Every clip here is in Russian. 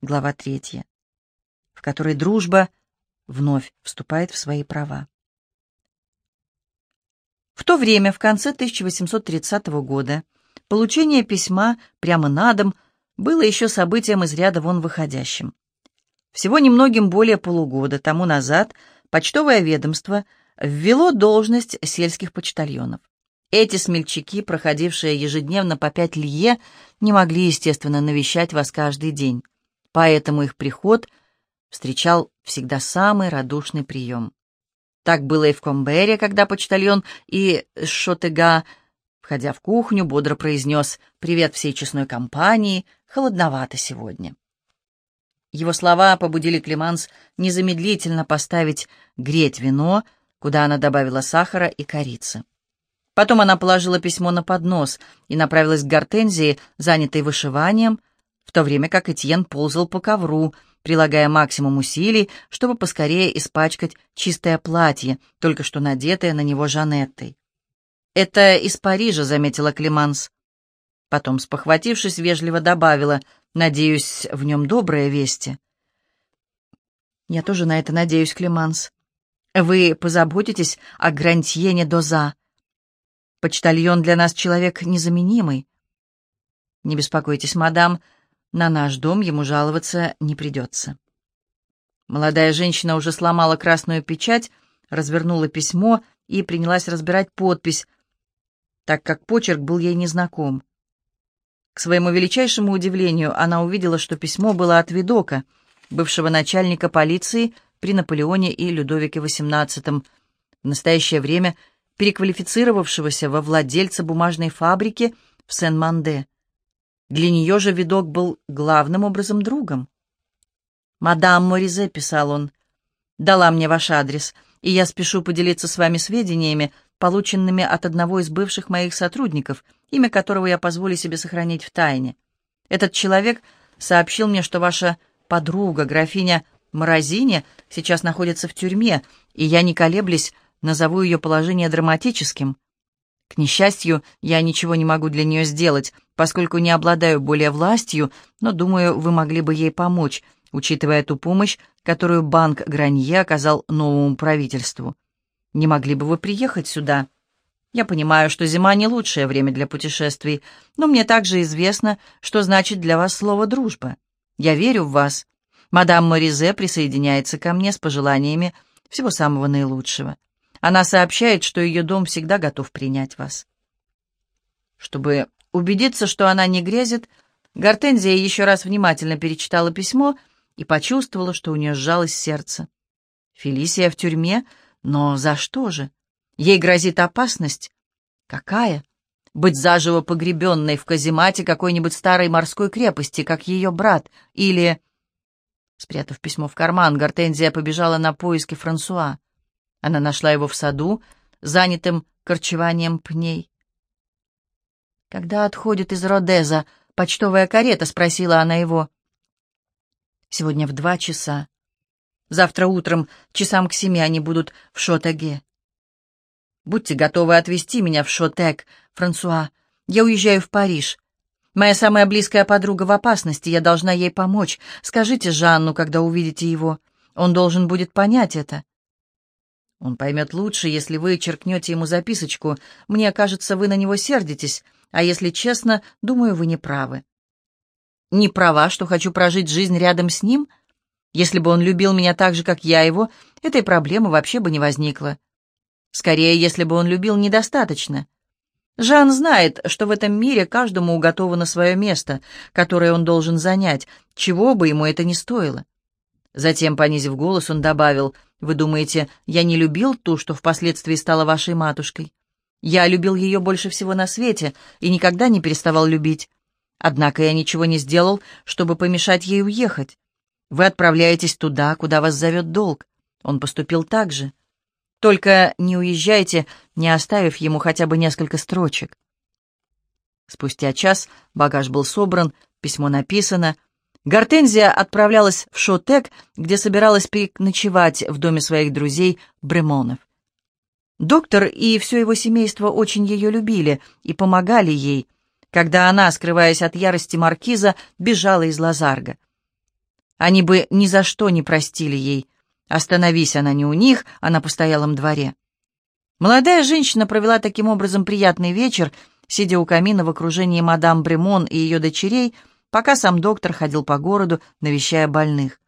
глава третья, в которой дружба вновь вступает в свои права. В то время, в конце 1830 года, получение письма прямо на дом было еще событием из ряда вон выходящим. Всего немногим более полугода тому назад почтовое ведомство ввело должность сельских почтальонов. Эти смельчаки, проходившие ежедневно по пять лье, не могли, естественно, навещать вас каждый день. Поэтому их приход встречал всегда самый радушный прием. Так было и в Комбере, когда почтальон и Шотега, входя в кухню, бодро произнес «Привет всей честной компании, холодновато сегодня». Его слова побудили Климанс незамедлительно поставить греть вино, куда она добавила сахара и корицы. Потом она положила письмо на поднос и направилась к Гортензии, занятой вышиванием, в то время как Этьен ползал по ковру, прилагая максимум усилий, чтобы поскорее испачкать чистое платье, только что надетое на него Жанеттой. «Это из Парижа», — заметила Климанс. Потом, спохватившись, вежливо добавила, «Надеюсь, в нем добрые вести». «Я тоже на это надеюсь, Климанс. Вы позаботитесь о Грантьене Доза. Почтальон для нас человек незаменимый». «Не беспокойтесь, мадам», — на наш дом ему жаловаться не придется. Молодая женщина уже сломала красную печать, развернула письмо и принялась разбирать подпись, так как почерк был ей незнаком. К своему величайшему удивлению она увидела, что письмо было от Видока, бывшего начальника полиции при Наполеоне и Людовике XVIII, в настоящее время переквалифицировавшегося во владельца бумажной фабрики в Сен-Манде. Для нее же видок был главным образом другом. «Мадам Моризе», — писал он, — «дала мне ваш адрес, и я спешу поделиться с вами сведениями, полученными от одного из бывших моих сотрудников, имя которого я позволю себе сохранить в тайне. Этот человек сообщил мне, что ваша подруга, графиня Морозине, сейчас находится в тюрьме, и я, не колеблясь, назову ее положение драматическим. К несчастью, я ничего не могу для нее сделать, поскольку не обладаю более властью, но, думаю, вы могли бы ей помочь, учитывая ту помощь, которую банк Гранье оказал новому правительству. Не могли бы вы приехать сюда? Я понимаю, что зима не лучшее время для путешествий, но мне также известно, что значит для вас слово «дружба». Я верю в вас. Мадам Моризе присоединяется ко мне с пожеланиями всего самого наилучшего. Она сообщает, что ее дом всегда готов принять вас. Чтобы убедиться, что она не грезит, Гортензия еще раз внимательно перечитала письмо и почувствовала, что у нее сжалось сердце. Фелисия в тюрьме? Но за что же? Ей грозит опасность. Какая? Быть заживо погребенной в каземате какой-нибудь старой морской крепости, как ее брат, или... Спрятав письмо в карман, Гортензия побежала на поиски Франсуа. Она нашла его в саду, занятым корчеванием пней. «Когда отходит из Родеза почтовая карета?» — спросила она его. «Сегодня в два часа. Завтра утром часам к семи они будут в Шотеге. Будьте готовы отвезти меня в Шотег, Франсуа. Я уезжаю в Париж. Моя самая близкая подруга в опасности, я должна ей помочь. Скажите Жанну, когда увидите его. Он должен будет понять это. Он поймет лучше, если вы черкнете ему записочку. Мне кажется, вы на него сердитесь, а если честно, думаю, вы не правы. Не права, что хочу прожить жизнь рядом с ним? Если бы он любил меня так же, как я его, этой проблемы вообще бы не возникло. Скорее, если бы он любил недостаточно. Жан знает, что в этом мире каждому уготовано свое место, которое он должен занять, чего бы ему это ни стоило. Затем, понизив голос, он добавил, «Вы думаете, я не любил ту, что впоследствии стала вашей матушкой? Я любил ее больше всего на свете и никогда не переставал любить. Однако я ничего не сделал, чтобы помешать ей уехать. Вы отправляетесь туда, куда вас зовет долг. Он поступил так же. Только не уезжайте, не оставив ему хотя бы несколько строчек». Спустя час багаж был собран, письмо написано — Гортензия отправлялась в Шотек, где собиралась переночевать в доме своих друзей Бремонов. Доктор и все его семейство очень ее любили и помогали ей, когда она, скрываясь от ярости маркиза, бежала из Лазарга. Они бы ни за что не простили ей. Остановись она не у них, а на постоялом дворе. Молодая женщина провела таким образом приятный вечер, сидя у камина в окружении мадам Бремон и ее дочерей, пока сам доктор ходил по городу, навещая больных.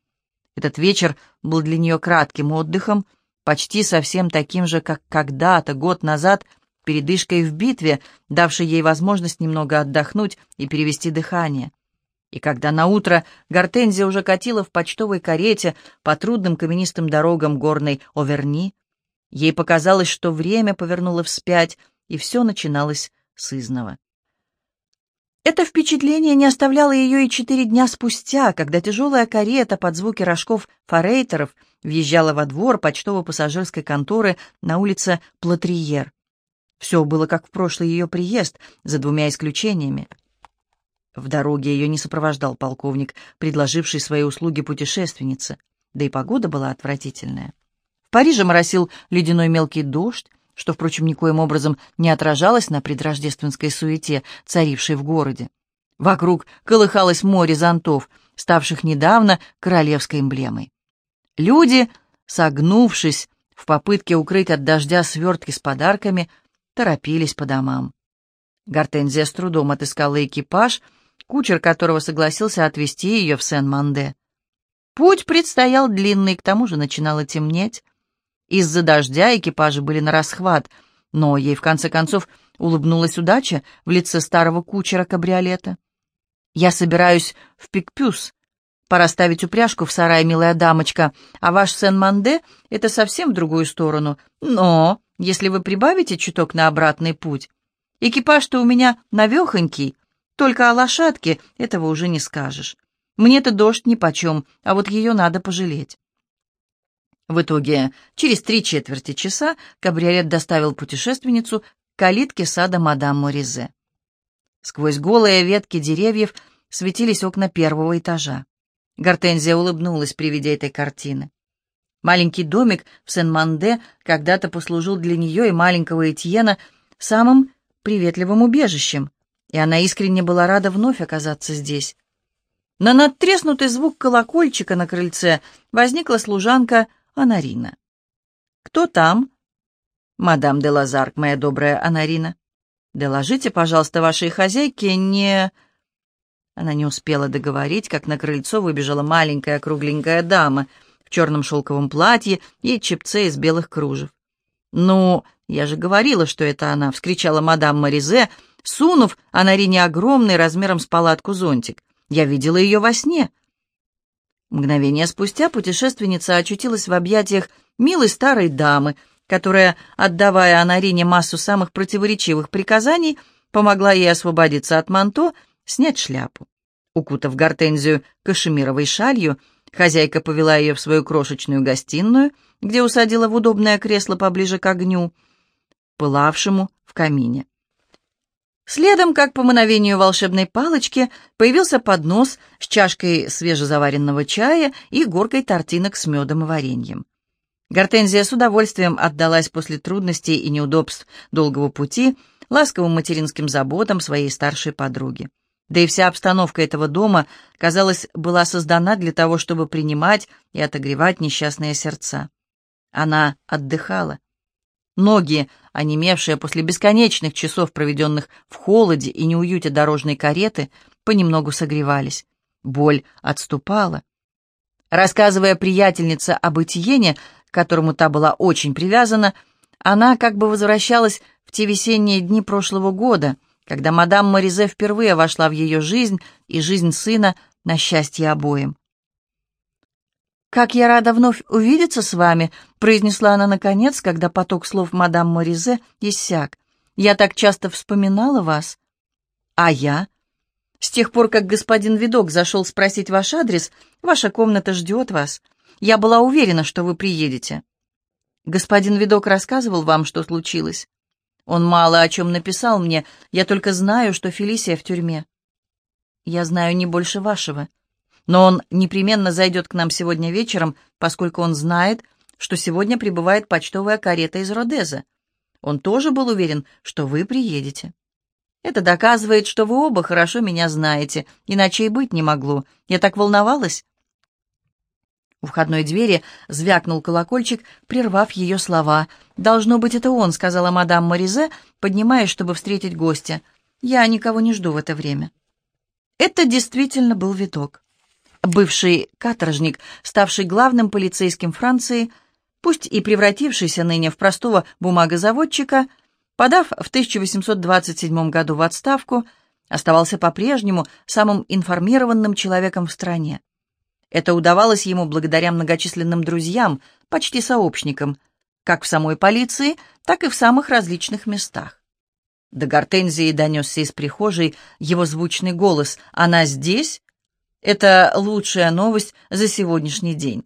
Этот вечер был для нее кратким отдыхом, почти совсем таким же, как когда-то, год назад, передышкой в битве, давшей ей возможность немного отдохнуть и перевести дыхание. И когда наутро Гортензия уже катила в почтовой карете по трудным каменистым дорогам горной Оверни, ей показалось, что время повернуло вспять, и все начиналось с изного. Это впечатление не оставляло ее и четыре дня спустя, когда тяжелая карета под звуки рожков форейтеров въезжала во двор почтово-пассажирской конторы на улице Платриер. Все было как в прошлый ее приезд, за двумя исключениями. В дороге ее не сопровождал полковник, предложивший свои услуги путешественнице, да и погода была отвратительная. В Париже моросил ледяной мелкий дождь, что, впрочем, никоим образом не отражалось на предрождественской суете, царившей в городе. Вокруг колыхалось море зонтов, ставших недавно королевской эмблемой. Люди, согнувшись в попытке укрыть от дождя свертки с подарками, торопились по домам. Гортензия с трудом отыскала экипаж, кучер которого согласился отвезти ее в Сен-Манде. Путь предстоял длинный, к тому же начинало темнеть. Из-за дождя экипажи были на расхват, но ей, в конце концов, улыбнулась удача в лице старого кучера кабриолета. «Я собираюсь в Пикпюс. Пора ставить упряжку в сарай, милая дамочка, а ваш Сен-Манде — это совсем в другую сторону. Но, если вы прибавите чуток на обратный путь, экипаж-то у меня навехонький, только о лошадке этого уже не скажешь. Мне-то дождь нипочем, а вот ее надо пожалеть». В итоге, через три четверти часа кабриолет доставил путешественницу к калитке сада мадам Моризе. Сквозь голые ветки деревьев светились окна первого этажа. Гортензия улыбнулась при виде этой картины. Маленький домик в Сен-Манде когда-то послужил для нее и маленького Этьена самым приветливым убежищем, и она искренне была рада вновь оказаться здесь. На надтреснутый звук колокольчика на крыльце возникла служанка Анарина. «Кто там?» «Мадам де Лазарк, моя добрая Анарина. Доложите, пожалуйста, вашей хозяйке не...» Она не успела договорить, как на крыльцо выбежала маленькая кругленькая дама в черном шелковом платье и чепце из белых кружев. «Ну, я же говорила, что это она!» — вскричала мадам Маризе, сунув Анарине огромный размером с палатку зонтик. «Я видела ее во сне. Мгновение спустя путешественница очутилась в объятиях милой старой дамы, которая, отдавая Анарине массу самых противоречивых приказаний, помогла ей освободиться от манто, снять шляпу. Укутав гортензию кашемировой шалью, хозяйка повела ее в свою крошечную гостиную, где усадила в удобное кресло поближе к огню, пылавшему в камине. Следом, как по мановению волшебной палочки, появился поднос с чашкой свежезаваренного чая и горкой тортинок с медом и вареньем. Гортензия с удовольствием отдалась после трудностей и неудобств долгого пути ласковым материнским заботам своей старшей подруги. Да и вся обстановка этого дома, казалось, была создана для того, чтобы принимать и отогревать несчастные сердца. Она отдыхала. Ноги, онемевшие после бесконечных часов, проведенных в холоде и неуюте дорожной кареты, понемногу согревались. Боль отступала. Рассказывая приятельнице об Этьене, к которому та была очень привязана, она как бы возвращалась в те весенние дни прошлого года, когда мадам Моризе впервые вошла в ее жизнь и жизнь сына на счастье обоим. «Как я рада вновь увидеться с вами», — произнесла она наконец, когда поток слов мадам Моризе иссяк. «Я так часто вспоминала вас». «А я?» «С тех пор, как господин Видок зашел спросить ваш адрес, ваша комната ждет вас. Я была уверена, что вы приедете». «Господин Видок рассказывал вам, что случилось?» «Он мало о чем написал мне. Я только знаю, что Фелисия в тюрьме». «Я знаю не больше вашего». Но он непременно зайдет к нам сегодня вечером, поскольку он знает, что сегодня прибывает почтовая карета из Родеза. Он тоже был уверен, что вы приедете. Это доказывает, что вы оба хорошо меня знаете, иначе и быть не могло. Я так волновалась. У входной двери звякнул колокольчик, прервав ее слова. «Должно быть, это он», — сказала мадам Моризе, поднимаясь, чтобы встретить гостя. «Я никого не жду в это время». Это действительно был виток. Бывший каторжник, ставший главным полицейским Франции, пусть и превратившийся ныне в простого бумагозаводчика, подав в 1827 году в отставку, оставался по-прежнему самым информированным человеком в стране. Это удавалось ему благодаря многочисленным друзьям, почти сообщникам, как в самой полиции, так и в самых различных местах. До Гортензии донесся из прихожей его звучный голос «Она здесь?» Это лучшая новость за сегодняшний день.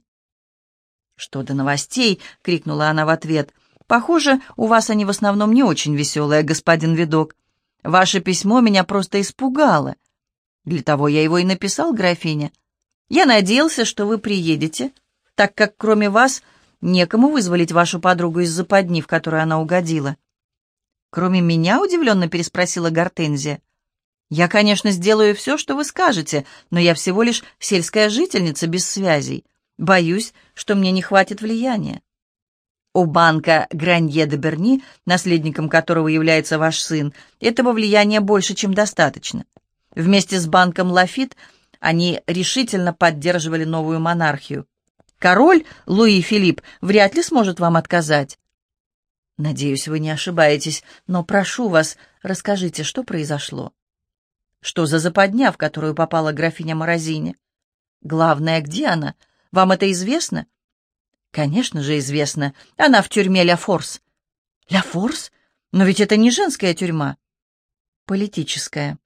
«Что до новостей?» — крикнула она в ответ. «Похоже, у вас они в основном не очень веселые, господин Видок. Ваше письмо меня просто испугало. Для того я его и написал, графиня. Я надеялся, что вы приедете, так как кроме вас некому вызволить вашу подругу из западни, в которую она угодила». «Кроме меня?» — удивленно переспросила Гортензия. «Я, конечно, сделаю все, что вы скажете, но я всего лишь сельская жительница без связей. Боюсь, что мне не хватит влияния». У банка Гранье де Берни, наследником которого является ваш сын, этого влияния больше, чем достаточно. Вместе с банком Лафит они решительно поддерживали новую монархию. Король Луи Филипп вряд ли сможет вам отказать. Надеюсь, вы не ошибаетесь, но прошу вас, расскажите, что произошло. Что за западня, в которую попала графиня Морозини? Главное, где она? Вам это известно? Конечно же, известно. Она в тюрьме Ля Форс. Ля Форс? Но ведь это не женская тюрьма. Политическая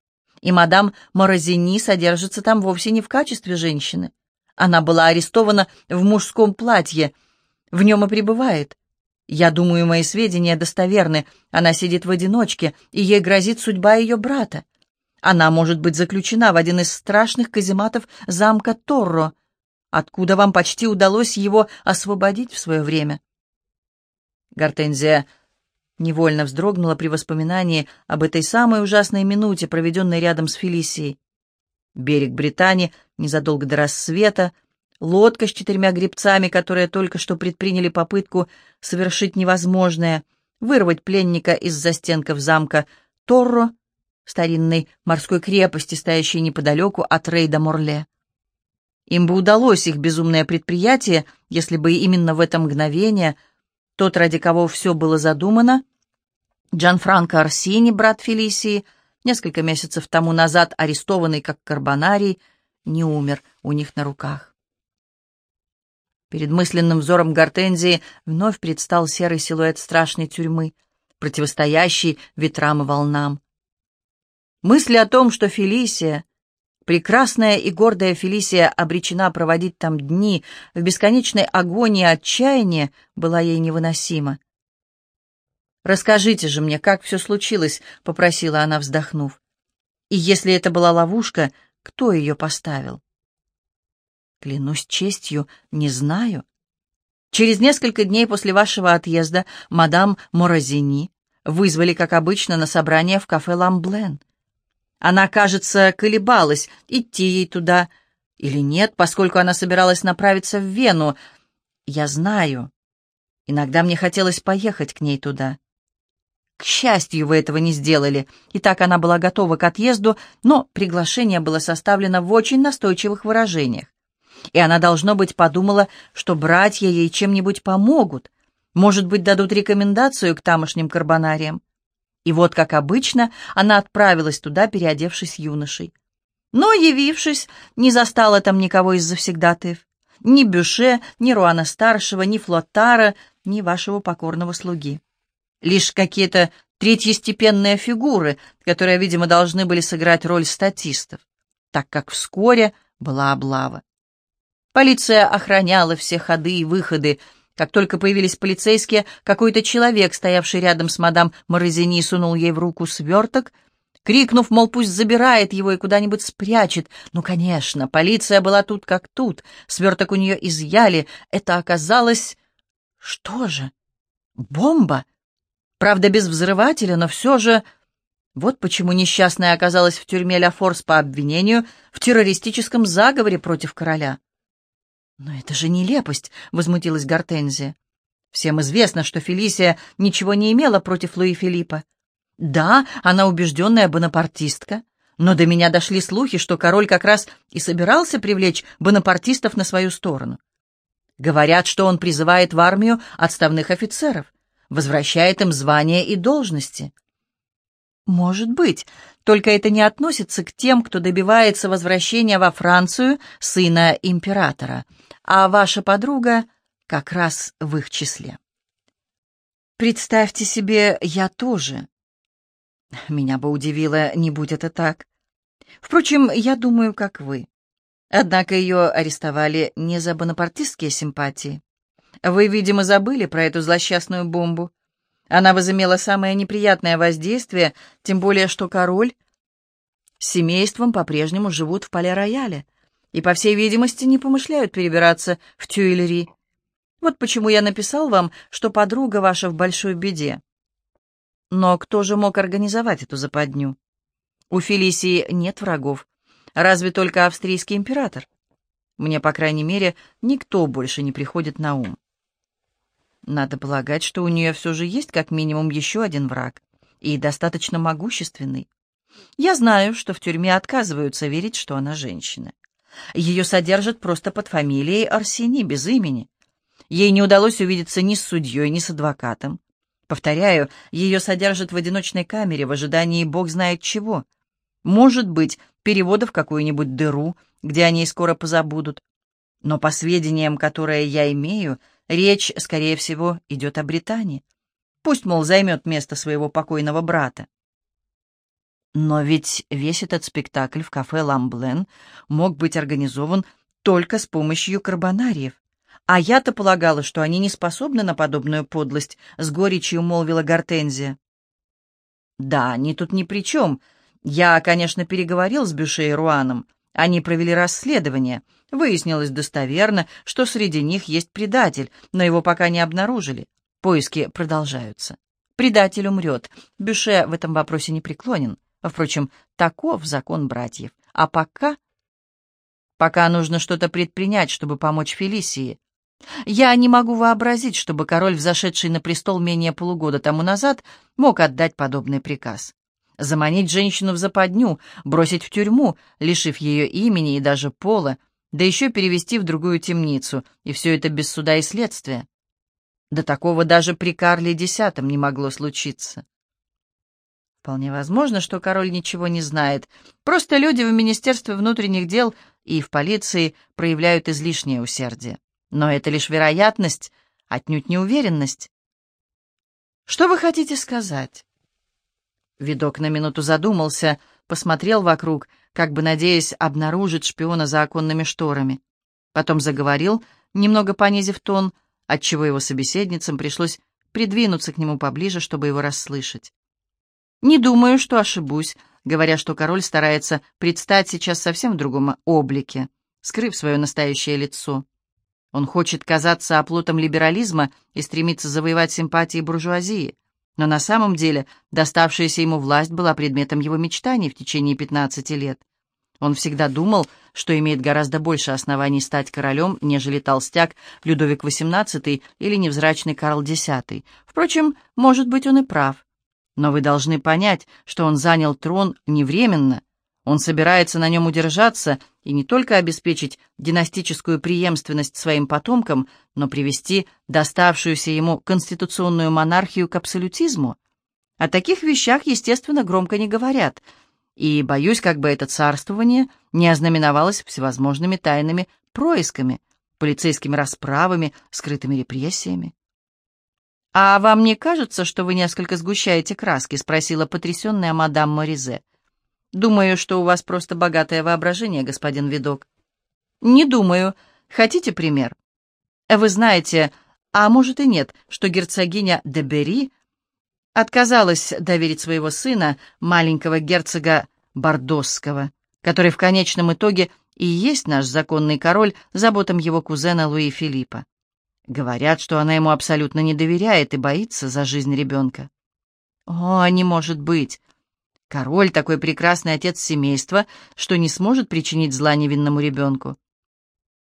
и мадам Морозини содержится там вовсе не в качестве женщины. Она была арестована в мужском платье, в нем и пребывает. Я думаю, мои сведения достоверны. Она сидит в одиночке, и ей грозит судьба ее брата. Она может быть заключена в один из страшных казематов замка Торро, откуда вам почти удалось его освободить в свое время. Гортензия Невольно вздрогнула при воспоминании об этой самой ужасной минуте, проведенной рядом с Фелисией. Берег Британии незадолго до рассвета, лодка с четырьмя гребцами, которые только что предприняли попытку совершить невозможное, вырвать пленника из застенков замка Торро, старинной морской крепости, стоящей неподалеку от Рейда Морле. Им бы удалось их безумное предприятие, если бы именно в это мгновение — тот, ради кого все было задумано, Джанфранко Арсини, брат Фелисии, несколько месяцев тому назад арестованный как карбонарий, не умер у них на руках. Перед мысленным взором Гортензии вновь предстал серый силуэт страшной тюрьмы, противостоящий ветрам и волнам. Мысли о том, что Фелисия, Прекрасная и гордая Фелисия обречена проводить там дни в бесконечной агонии отчаяния, была ей невыносима. «Расскажите же мне, как все случилось», — попросила она, вздохнув. «И если это была ловушка, кто ее поставил?» «Клянусь честью, не знаю. Через несколько дней после вашего отъезда мадам Моразини вызвали, как обычно, на собрание в кафе «Ламблен». Она, кажется, колебалась, идти ей туда или нет, поскольку она собиралась направиться в Вену. Я знаю. Иногда мне хотелось поехать к ней туда. К счастью, вы этого не сделали. И так она была готова к отъезду, но приглашение было составлено в очень настойчивых выражениях. И она, должно быть, подумала, что братья ей чем-нибудь помогут, может быть, дадут рекомендацию к тамошним карбонариям. И вот, как обычно, она отправилась туда, переодевшись юношей. Но, явившись, не застала там никого из завсегдатаев. Ни Бюше, ни Руана-старшего, ни Флотара, ни вашего покорного слуги. Лишь какие-то третьестепенные фигуры, которые, видимо, должны были сыграть роль статистов, так как вскоре была облава. Полиция охраняла все ходы и выходы, как только появились полицейские, какой-то человек, стоявший рядом с мадам Морозини, сунул ей в руку сверток, крикнув, мол, пусть забирает его и куда-нибудь спрячет. Ну, конечно, полиция была тут как тут, сверток у нее изъяли. Это оказалось... Что же? Бомба? Правда, без взрывателя, но все же... Вот почему несчастная оказалась в тюрьме Ля Форс по обвинению в террористическом заговоре против короля. «Но это же нелепость!» — возмутилась Гортензия. «Всем известно, что Фелисия ничего не имела против Луи Филиппа. Да, она убежденная бонапартистка, но до меня дошли слухи, что король как раз и собирался привлечь бонапартистов на свою сторону. Говорят, что он призывает в армию отставных офицеров, возвращает им звания и должности. Может быть, только это не относится к тем, кто добивается возвращения во Францию сына императора, а ваша подруга как раз в их числе. Представьте себе, я тоже. Меня бы удивило, не будь это так. Впрочем, я думаю, как вы. Однако ее арестовали не за бонапартистские симпатии. Вы, видимо, забыли про эту злосчастную бомбу. Она возымела самое неприятное воздействие, тем более что король с семейством по-прежнему живут в Пале-Рояле и, по всей видимости, не помышляют перебираться в Тюильри. Вот почему я написал вам, что подруга ваша в большой беде. Но кто же мог организовать эту западню? У Фелисии нет врагов, разве только австрийский император. Мне, по крайней мере, никто больше не приходит на ум. Надо полагать, что у нее все же есть как минимум еще один враг, и достаточно могущественный. Я знаю, что в тюрьме отказываются верить, что она женщина. Ее содержат просто под фамилией Арсени, без имени. Ей не удалось увидеться ни с судьей, ни с адвокатом. Повторяю, ее содержат в одиночной камере в ожидании бог знает чего. Может быть, перевода в какую-нибудь дыру, где о ней скоро позабудут. Но по сведениям, которые я имею, речь, скорее всего, идет о Британии. Пусть, мол, займет место своего покойного брата. Но ведь весь этот спектакль в кафе «Ламблен» мог быть организован только с помощью карбонариев. А я-то полагала, что они не способны на подобную подлость, — с горечью молвила Гортензия. Да, они тут ни при чем. Я, конечно, переговорил с Бюше и Руаном. Они провели расследование. Выяснилось достоверно, что среди них есть предатель, но его пока не обнаружили. Поиски продолжаются. Предатель умрет. Бюше в этом вопросе не преклонен. Впрочем, таков закон братьев. А пока... Пока нужно что-то предпринять, чтобы помочь Фелисии. Я не могу вообразить, чтобы король, взошедший на престол менее полугода тому назад, мог отдать подобный приказ. Заманить женщину в западню, бросить в тюрьму, лишив ее имени и даже пола, да еще перевести в другую темницу, и все это без суда и следствия. До такого даже при Карле X не могло случиться. Вполне возможно, что король ничего не знает. Просто люди в Министерстве внутренних дел и в полиции проявляют излишнее усердие. Но это лишь вероятность, отнюдь не уверенность. Что вы хотите сказать? Видок на минуту задумался, посмотрел вокруг, как бы надеясь обнаружить шпиона за оконными шторами. Потом заговорил, немного понизив тон, отчего его собеседницам пришлось придвинуться к нему поближе, чтобы его расслышать. «Не думаю, что ошибусь, говоря, что король старается предстать сейчас совсем в другом облике, скрыв свое настоящее лицо. Он хочет казаться оплотом либерализма и стремится завоевать симпатии буржуазии. Но на самом деле доставшаяся ему власть была предметом его мечтаний в течение 15 лет. Он всегда думал, что имеет гораздо больше оснований стать королем, нежели толстяк Людовик XVIII или невзрачный Карл X. Впрочем, может быть, он и прав. Но вы должны понять, что он занял трон не временно, он собирается на нем удержаться и не только обеспечить династическую преемственность своим потомкам, но привести доставшуюся ему конституционную монархию к абсолютизму. О таких вещах, естественно, громко не говорят, и боюсь, как бы это царствование не ознаменовалось всевозможными тайными происками, полицейскими расправами, скрытыми репрессиями. «А вам не кажется, что вы несколько сгущаете краски?» — спросила потрясенная мадам Моризе. Думаю, что у вас просто богатое воображение, господин Видок. Не думаю. Хотите пример? Вы знаете, а может и нет, что герцогиня де Бери отказалась доверить своего сына, маленького герцога Бордосского, который в конечном итоге и есть наш законный король, заботам его кузена Луи Филиппа. Говорят, что она ему абсолютно не доверяет и боится за жизнь ребенка. О, не может быть! Король такой прекрасный отец семейства, что не сможет причинить зла невинному ребенку.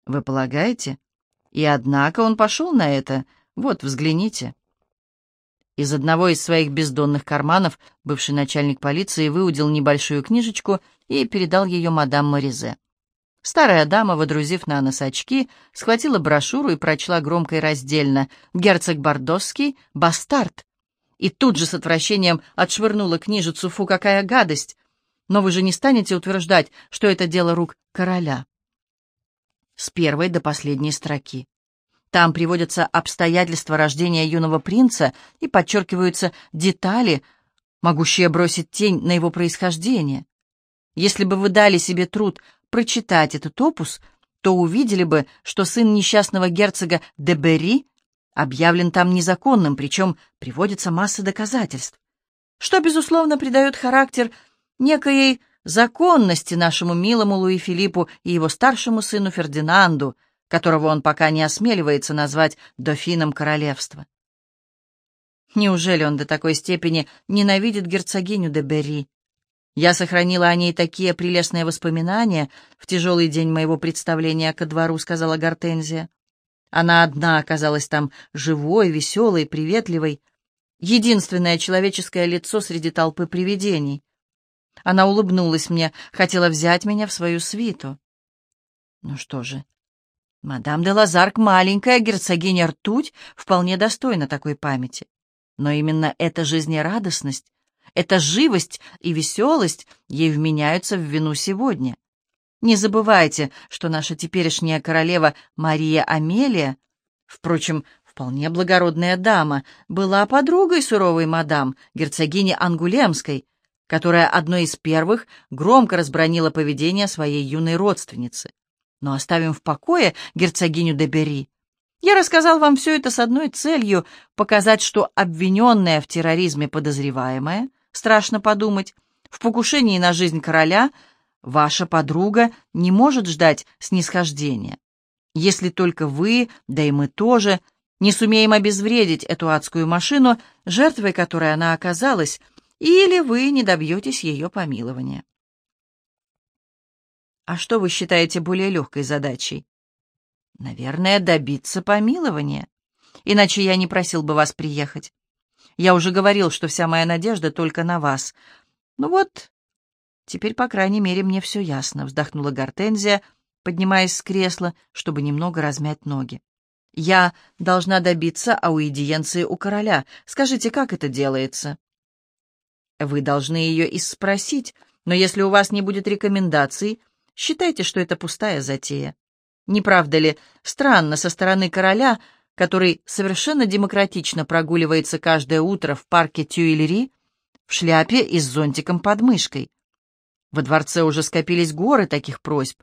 Вы полагаете? И однако он пошел на это. Вот, взгляните. Из одного из своих бездонных карманов бывший начальник полиции выудил небольшую книжечку и передал ее мадам Моризе. Старая дама, водрузив на нос очки, схватила брошюру и прочла громко и раздельно «Герцог Бордосский, бастард». И тут же с отвращением отшвырнула книжицу «Фу, какая гадость!» Но вы же не станете утверждать, что это дело рук короля. С первой до последней строки. Там приводятся обстоятельства рождения юного принца и подчеркиваются детали, могущие бросить тень на его происхождение. Если бы вы дали себе труд прочитать этот опус, то увидели бы, что сын несчастного герцога де Берри объявлен там незаконным, причем приводится масса доказательств, что, безусловно, придает характер некоей законности нашему милому Луи Филиппу и его старшему сыну Фердинанду, которого он пока не осмеливается назвать дофином королевства. Неужели он до такой степени ненавидит герцогиню де Берри? Я сохранила о ней такие прелестные воспоминания в тяжелый день моего представления ко двору, сказала Гортензия. Она одна оказалась там живой, веселой, приветливой, единственное человеческое лицо среди толпы привидений. Она улыбнулась мне, хотела взять меня в свою свиту. Ну что же, мадам де Лазарк, маленькая герцогиня Ртуть, вполне достойна такой памяти. Но именно эта жизнерадостность, эта живость и веселость ей вменяются в вину сегодня. Не забывайте, что наша теперешняя королева Мария Амелия, впрочем, вполне благородная дама, была подругой суровой мадам, герцогини Ангулемской, которая одной из первых громко разбронила поведение своей юной родственницы. Но оставим в покое герцогиню де Бери. Я рассказал вам все это с одной целью — показать, что обвиненная в терроризме подозреваемая, страшно подумать, в покушении на жизнь короля ваша подруга не может ждать снисхождения. Если только вы, да и мы тоже, не сумеем обезвредить эту адскую машину, жертвой которой она оказалась — или вы не добьетесь ее помилования. А что вы считаете более легкой задачей? Наверное, добиться помилования. Иначе я не просил бы вас приехать. Я уже говорил, что вся моя надежда только на вас. Ну вот, теперь, по крайней мере, мне все ясно, вздохнула Гортензия, поднимаясь с кресла, чтобы немного размять ноги. Я должна добиться аудиенции у короля. Скажите, как это делается? Вы должны ее и спросить, но если у вас не будет рекомендаций, считайте, что это пустая затея. Не правда ли, странно со стороны короля, который совершенно демократично прогуливается каждое утро в парке Тюильри в шляпе и с зонтиком под мышкой? Во дворце уже скопились горы таких просьб.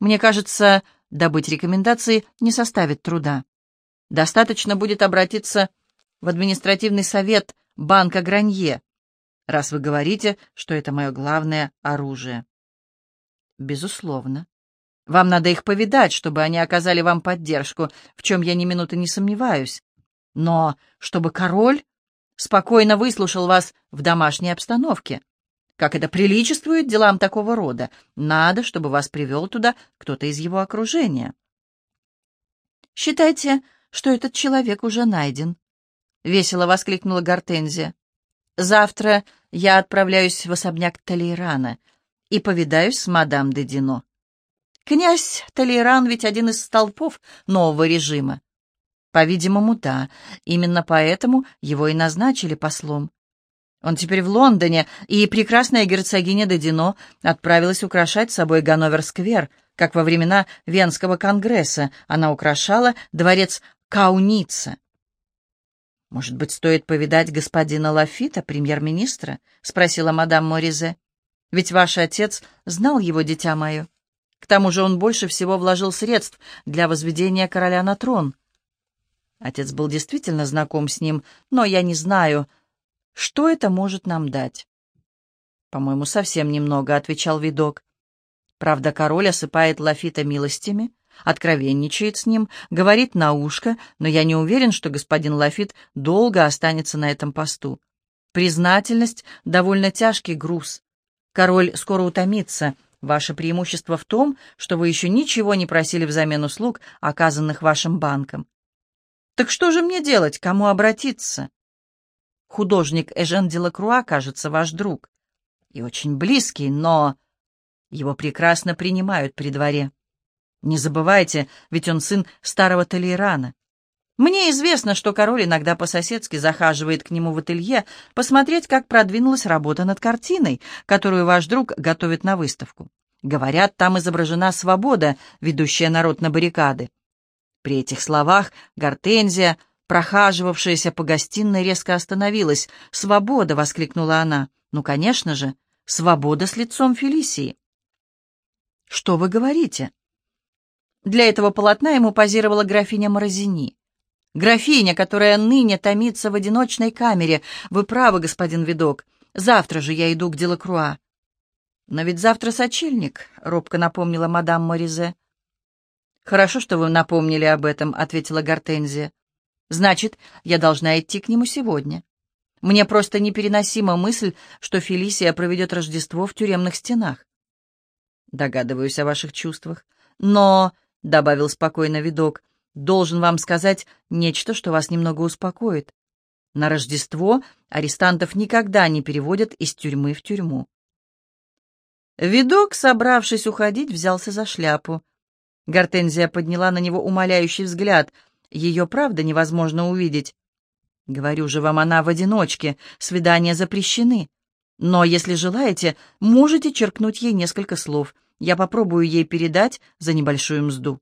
Мне кажется, добыть рекомендации не составит труда. Достаточно будет обратиться в административный совет банка Гранье, раз вы говорите, что это мое главное оружие. Безусловно. Вам надо их повидать, чтобы они оказали вам поддержку, в чем я ни минуты не сомневаюсь. Но чтобы король спокойно выслушал вас в домашней обстановке, как это приличествует делам такого рода, надо, чтобы вас привел туда кто-то из его окружения. Считайте, что этот человек уже найден. — весело воскликнула Гортензия. «Завтра я отправляюсь в особняк Толейрана и повидаюсь с мадам де Дино. Князь Толейран ведь один из столпов нового режима. По-видимому, да. Именно поэтому его и назначили послом. Он теперь в Лондоне, и прекрасная герцогиня де Дино отправилась украшать собой Ганновер-сквер, как во времена Венского конгресса она украшала дворец Кауница. «Может быть, стоит повидать господина Лафита, премьер-министра?» — спросила мадам Моризе. «Ведь ваш отец знал его, дитя мое. К тому же он больше всего вложил средств для возведения короля на трон». Отец был действительно знаком с ним, но я не знаю, что это может нам дать. «По-моему, совсем немного», — отвечал видок. Правда, король осыпает Лафита милостями, откровенничает с ним, говорит на ушко, но я не уверен, что господин Лафит долго останется на этом посту. Признательность — довольно тяжкий груз. Король скоро утомится Ваше преимущество в том, что вы еще ничего не просили взамен услуг, оказанных вашим банком. Так что же мне делать, кому обратиться? Художник Эжен Делакруа, кажется, ваш друг. И очень близкий, но... Его прекрасно принимают при дворе. Не забывайте, ведь он сын старого Толейрана. Мне известно, что король иногда по-соседски захаживает к нему в ателье посмотреть, как продвинулась работа над картиной, которую ваш друг готовит на выставку. Говорят, там изображена свобода, ведущая народ на баррикады. При этих словах Гортензия, прохаживавшаяся по гостиной, резко остановилась. «Свобода!» — воскликнула она. «Ну, конечно же, свобода с лицом Фелисии». «Что вы говорите?» Для этого полотна ему позировала графиня Морозини. Графиня, которая ныне томится в одиночной камере. Вы правы, господин Видок. Завтра же я иду к Делакруа. Но ведь завтра сочельник, — робко напомнила мадам Моризе. Хорошо, что вы напомнили об этом, — ответила Гортензия. Значит, я должна идти к нему сегодня. Мне просто непереносима мысль, что Фелисия проведет Рождество в тюремных стенах. Догадываюсь о ваших чувствах. Но, — добавил спокойно видок, — должен вам сказать нечто, что вас немного успокоит. На Рождество арестантов никогда не переводят из тюрьмы в тюрьму. Видок, собравшись уходить, взялся за шляпу. Гортензия подняла на него умоляющий взгляд. Ее, правда, невозможно увидеть. Говорю же вам, она в одиночке, свидания запрещены. Но, если желаете, можете черкнуть ей несколько слов. Я попробую ей передать за небольшую мзду.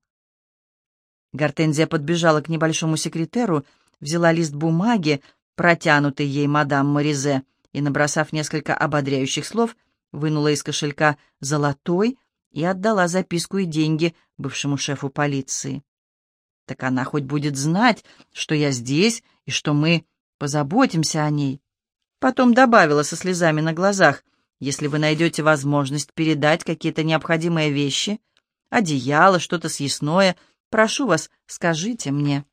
Гортензия подбежала к небольшому секретеру, взяла лист бумаги, протянутый ей мадам Моризе, и, набросав несколько ободряющих слов, вынула из кошелька золотой и отдала записку и деньги бывшему шефу полиции. Так она хоть будет знать, что я здесь и что мы позаботимся о ней. Потом добавила со слезами на глазах, если вы найдете возможность передать какие-то необходимые вещи, одеяло, что-то съестное — Прошу вас, скажите мне».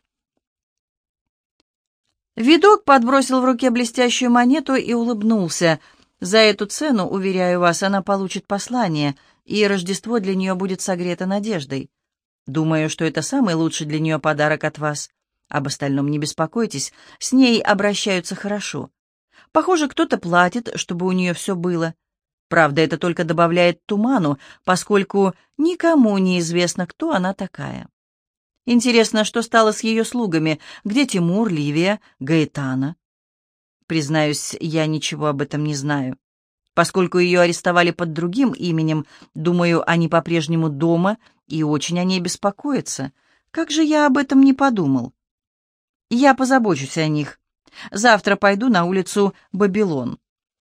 Видок подбросил в руке блестящую монету и улыбнулся. «За эту цену, уверяю вас, она получит послание, и Рождество для нее будет согрето надеждой. Думаю, что это самый лучший для нее подарок от вас. Об остальном не беспокойтесь, с ней обращаются хорошо. Похоже, кто-то платит, чтобы у нее все было. Правда, это только добавляет туману, поскольку никому не известно, кто она такая. Интересно, что стало с ее слугами? Где Тимур, Ливия, Гаэтана? Признаюсь, я ничего об этом не знаю. Поскольку ее арестовали под другим именем, думаю, они по-прежнему дома и очень о ней беспокоятся. Как же я об этом не подумал? Я позабочусь о них. Завтра пойду на улицу Бабилон.